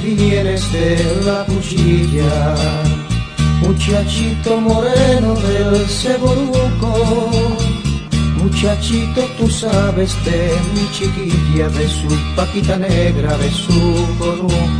vienes de la cuchilla, muchachito moreno del ceboruco. Muchachito, tú sabes de mi chiquilla, de su paquita negra, de su corujo.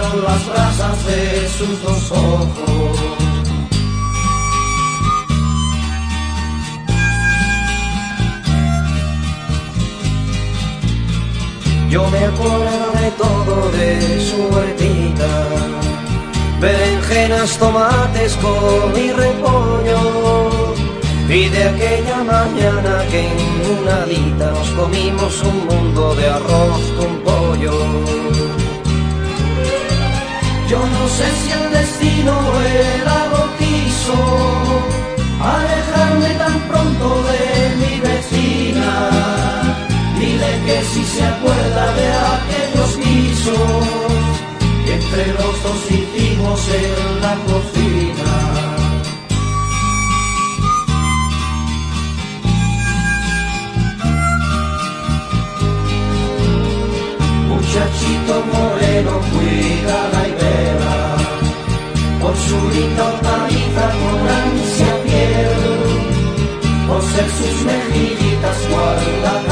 Las brasas de sus dos ojos. Yo me acuerdo de todo de su huertita, berenjenas, tomates con mi repollo. Y de aquella mañana que en una dita nos comimos un mundo de arroz con pollo. Yo no sé si el destino era lo quiso alejarme tan pronto de mi vecina. Dile que si se acuerda por linda hortaliza con ansia piel, por ser sus mejillitas cual y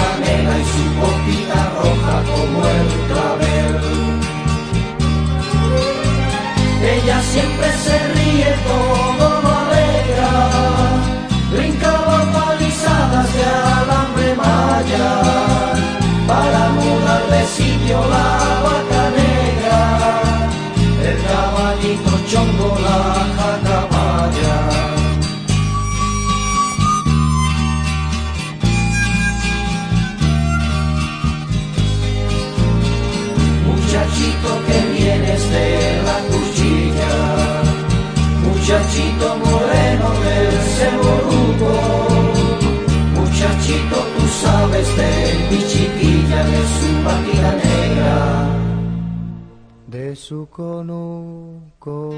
muchachito moreno del ceboruco, muchachito tú sabes de mi chiquilla, de su máquina negra, de su conuco.